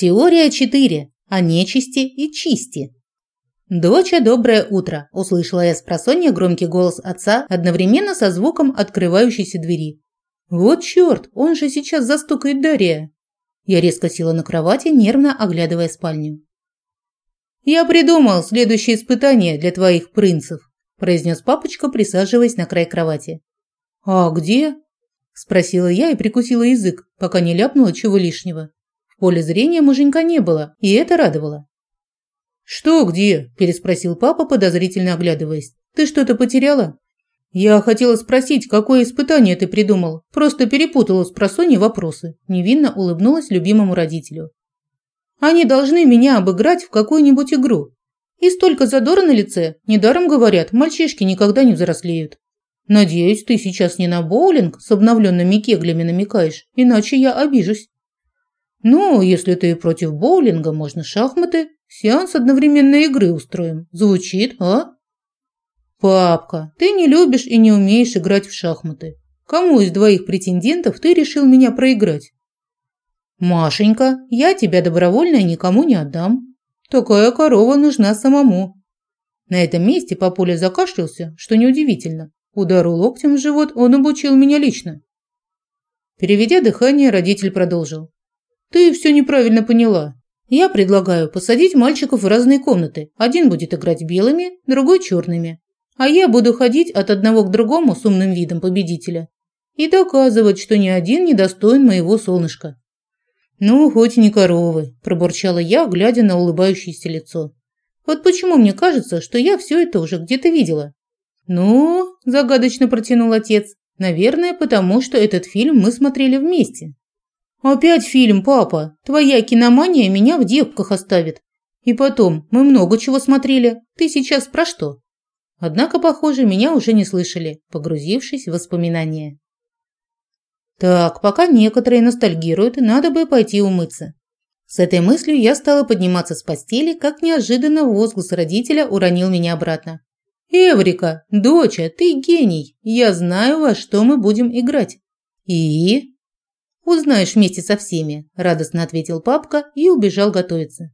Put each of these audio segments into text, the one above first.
Теория 4. О нечисти и чисти. «Доча, доброе утро!» – услышала я с просонья громкий голос отца одновременно со звуком открывающейся двери. «Вот черт, он же сейчас застукает Дарья!» Я резко села на кровати, нервно оглядывая спальню. «Я придумал следующее испытание для твоих принцев», – произнес папочка, присаживаясь на край кровати. «А где?» – спросила я и прикусила язык, пока не ляпнула чего лишнего поле зрения муженька не было, и это радовало. «Что где?» – переспросил папа, подозрительно оглядываясь. «Ты что-то потеряла?» «Я хотела спросить, какое испытание ты придумал. Просто перепутала с просонья вопросы». Невинно улыбнулась любимому родителю. «Они должны меня обыграть в какую-нибудь игру. И столько задора на лице. Недаром говорят, мальчишки никогда не взрослеют. Надеюсь, ты сейчас не на боулинг с обновленными кеглями намекаешь, иначе я обижусь». «Ну, если ты против боулинга, можно шахматы. Сеанс одновременной игры устроим. Звучит, а?» «Папка, ты не любишь и не умеешь играть в шахматы. Кому из двоих претендентов ты решил меня проиграть?» «Машенька, я тебя добровольно никому не отдам. Такая корова нужна самому». На этом месте Папуля закашлялся, что неудивительно. Удару локтем в живот он обучил меня лично. Переведя дыхание, родитель продолжил. Ты все неправильно поняла. Я предлагаю посадить мальчиков в разные комнаты. Один будет играть белыми, другой черными. А я буду ходить от одного к другому с умным видом победителя и доказывать, что ни один не достоин моего солнышка. Ну, хоть не коровы, пробурчала я, глядя на улыбающееся лицо. Вот почему мне кажется, что я все это уже где-то видела. Ну, загадочно протянул отец. Наверное, потому что этот фильм мы смотрели вместе. «Опять фильм, папа. Твоя киномания меня в девках оставит. И потом, мы много чего смотрели. Ты сейчас про что?» Однако, похоже, меня уже не слышали, погрузившись в воспоминания. Так, пока некоторые ностальгируют, надо бы пойти умыться. С этой мыслью я стала подниматься с постели, как неожиданно возглас родителя уронил меня обратно. «Эврика, доча, ты гений! Я знаю, во что мы будем играть». «И?» «Узнаешь вместе со всеми», – радостно ответил папка и убежал готовиться.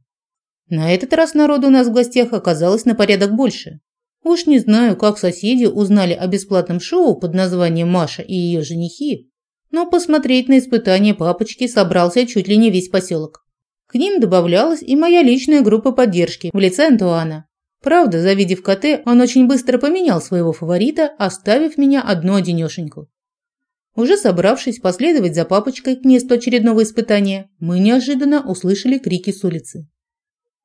На этот раз народу у нас в гостях оказалось на порядок больше. Уж не знаю, как соседи узнали о бесплатном шоу под названием «Маша и ее женихи», но посмотреть на испытание папочки собрался чуть ли не весь поселок. К ним добавлялась и моя личная группа поддержки в лице Антуана. Правда, завидев КТ, он очень быстро поменял своего фаворита, оставив меня одну-одинешеньку. Уже собравшись последовать за папочкой к месту очередного испытания, мы неожиданно услышали крики с улицы.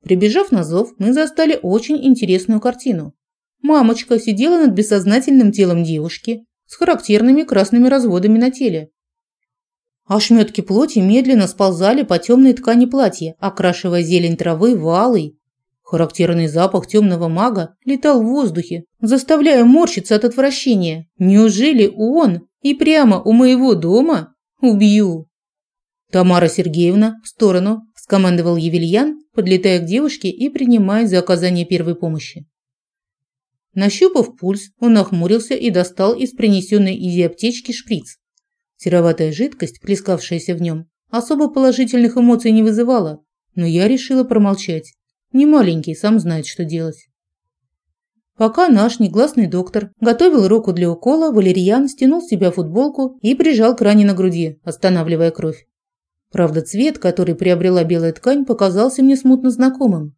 Прибежав на зов, мы застали очень интересную картину. Мамочка сидела над бессознательным телом девушки с характерными красными разводами на теле. Ошметки плоти медленно сползали по темной ткани платья, окрашивая зелень травы в алый. Характерный запах темного мага летал в воздухе, заставляя морщиться от отвращения. Неужели он и прямо у моего дома убью. Тамара Сергеевна, в сторону, скомандовал Евельян, подлетая к девушке и принимая за оказание первой помощи. Нащупав пульс, он нахмурился и достал из принесенной Изи аптечки шприц. Сероватая жидкость, плескавшаяся в нем, особо положительных эмоций не вызывала, но я решила промолчать. Не маленький, сам знает, что делать. Пока наш негласный доктор готовил руку для укола, Валерьян стянул с себя футболку и прижал к ране на груди, останавливая кровь. Правда, цвет, который приобрела белая ткань, показался мне смутно знакомым.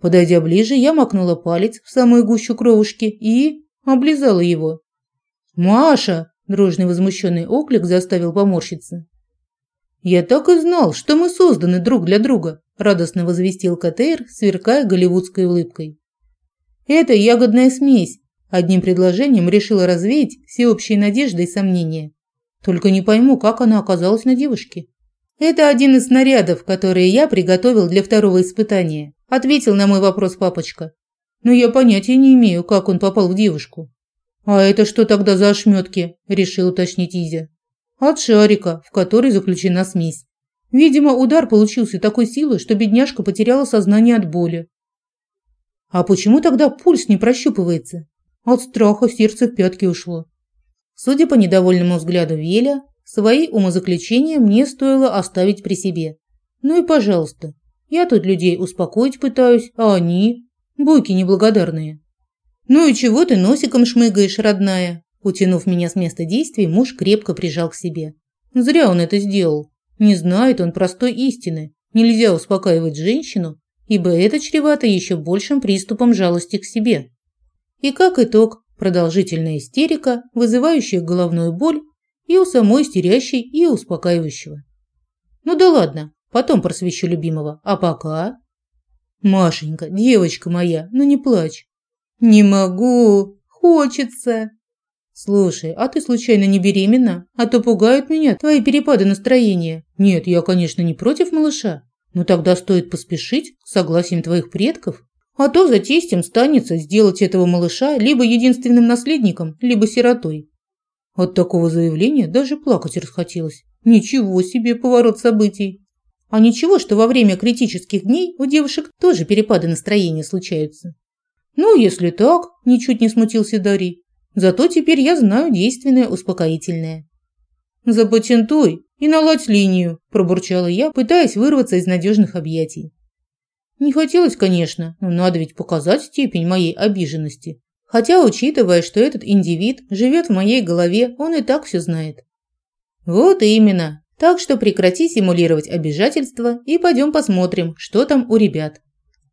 Подойдя ближе, я макнула палец в самую гущу кровушки и облизала его. «Маша!» – дружный возмущенный оклик заставил поморщиться. «Я так и знал, что мы созданы друг для друга», – радостно возвестил Катейр, сверкая голливудской улыбкой. Это ягодная смесь. Одним предложением решила развеять всеобщие надежды и сомнения. Только не пойму, как она оказалась на девушке. Это один из снарядов, которые я приготовил для второго испытания, ответил на мой вопрос папочка. Но я понятия не имею, как он попал в девушку. А это что тогда за ошметки? решил уточнить Изя. От шарика, в который заключена смесь. Видимо, удар получился такой силой, что бедняжка потеряла сознание от боли. А почему тогда пульс не прощупывается? От страха сердце в пятки ушло. Судя по недовольному взгляду Веля, свои умозаключения мне стоило оставить при себе. Ну и пожалуйста. Я тут людей успокоить пытаюсь, а они... Буйки неблагодарные. Ну и чего ты носиком шмыгаешь, родная? Утянув меня с места действий, муж крепко прижал к себе. Зря он это сделал. Не знает он простой истины. Нельзя успокаивать женщину, ибо это чревато еще большим приступом жалости к себе. И как итог, продолжительная истерика, вызывающая головную боль и у самой истерящей, и успокаивающего. Ну да ладно, потом просвещу любимого, а пока... Машенька, девочка моя, ну не плачь. Не могу, хочется. Слушай, а ты случайно не беременна? А то пугают меня твои перепады настроения. Нет, я, конечно, не против малыша, но тогда стоит поспешить с согласием твоих предков. А то за тестем станется сделать этого малыша либо единственным наследником, либо сиротой. От такого заявления даже плакать расхотелось. Ничего себе поворот событий. А ничего, что во время критических дней у девушек тоже перепады настроения случаются. Ну, если так, ничуть не смутился Дарий. Зато теперь я знаю действенное успокоительное. Запатентуй и наладь линию, пробурчала я, пытаясь вырваться из надежных объятий. Не хотелось, конечно, но надо ведь показать степень моей обиженности. Хотя, учитывая, что этот индивид живет в моей голове, он и так все знает. Вот именно. Так что прекрати симулировать обижательство и пойдем посмотрим, что там у ребят.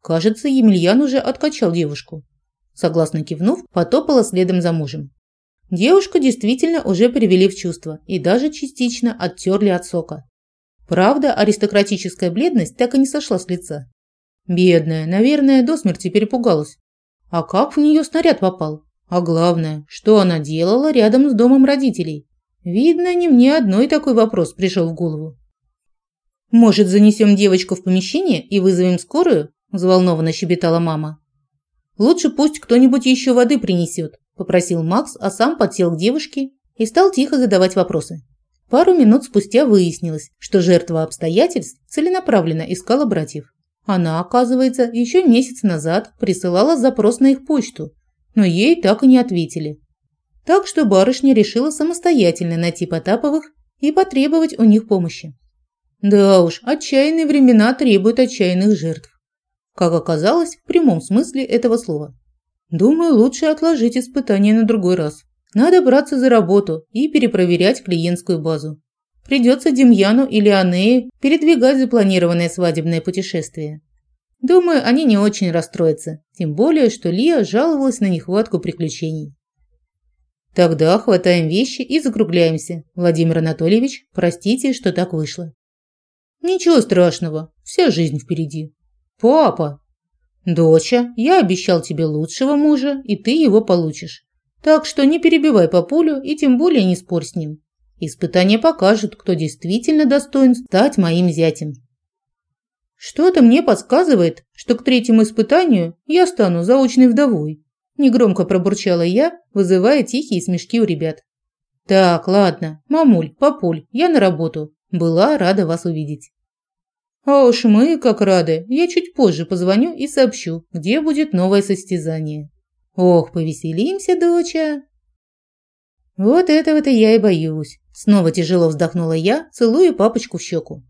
Кажется, Емельян уже откачал девушку. Согласно кивнув, потопала следом за мужем. Девушку действительно уже привели в чувство и даже частично оттерли от сока. Правда, аристократическая бледность так и не сошла с лица. Бедная, наверное, до смерти перепугалась. А как в нее снаряд попал? А главное, что она делала рядом с домом родителей? Видно, не мне одной такой вопрос пришел в голову. «Может, занесем девочку в помещение и вызовем скорую?» – взволнованно щебетала мама. «Лучше пусть кто-нибудь еще воды принесет», – попросил Макс, а сам подсел к девушке и стал тихо задавать вопросы. Пару минут спустя выяснилось, что жертва обстоятельств целенаправленно искала братьев. Она, оказывается, еще месяц назад присылала запрос на их почту, но ей так и не ответили. Так что барышня решила самостоятельно найти Потаповых и потребовать у них помощи. Да уж, отчаянные времена требуют отчаянных жертв. Как оказалось, в прямом смысле этого слова. Думаю, лучше отложить испытание на другой раз. Надо браться за работу и перепроверять клиентскую базу. Придется Демьяну или Анее передвигать запланированное свадебное путешествие. Думаю, они не очень расстроятся, тем более, что Лия жаловалась на нехватку приключений. Тогда хватаем вещи и закругляемся. Владимир Анатольевич, простите, что так вышло. Ничего страшного, вся жизнь впереди. Папа! Доча, я обещал тебе лучшего мужа, и ты его получишь. Так что не перебивай папулю и тем более не спорь с ним. Испытания покажут, кто действительно достоин стать моим зятем. Что-то мне подсказывает, что к третьему испытанию я стану заочной вдовой. Негромко пробурчала я, вызывая тихие смешки у ребят. Так, ладно, мамуль, папуль, я на работу. Была рада вас увидеть. А уж мы как рады. Я чуть позже позвоню и сообщу, где будет новое состязание. Ох, повеселимся, доча. Вот этого-то я и боюсь. Снова тяжело вздохнула я, целуя папочку в щеку.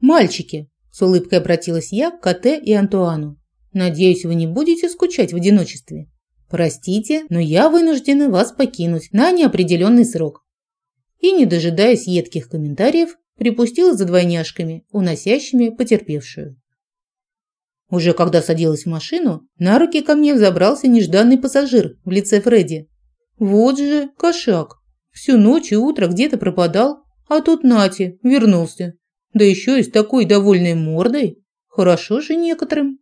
«Мальчики!» – с улыбкой обратилась я к Кате и Антуану. «Надеюсь, вы не будете скучать в одиночестве. Простите, но я вынуждена вас покинуть на неопределенный срок». И, не дожидаясь едких комментариев, припустила за двойняшками, уносящими потерпевшую. Уже когда садилась в машину, на руки ко мне взобрался нежданный пассажир в лице Фредди. Вот же кошак. Всю ночь и утро где-то пропадал, а тут Нати вернулся. Да еще и с такой довольной мордой. Хорошо же некоторым.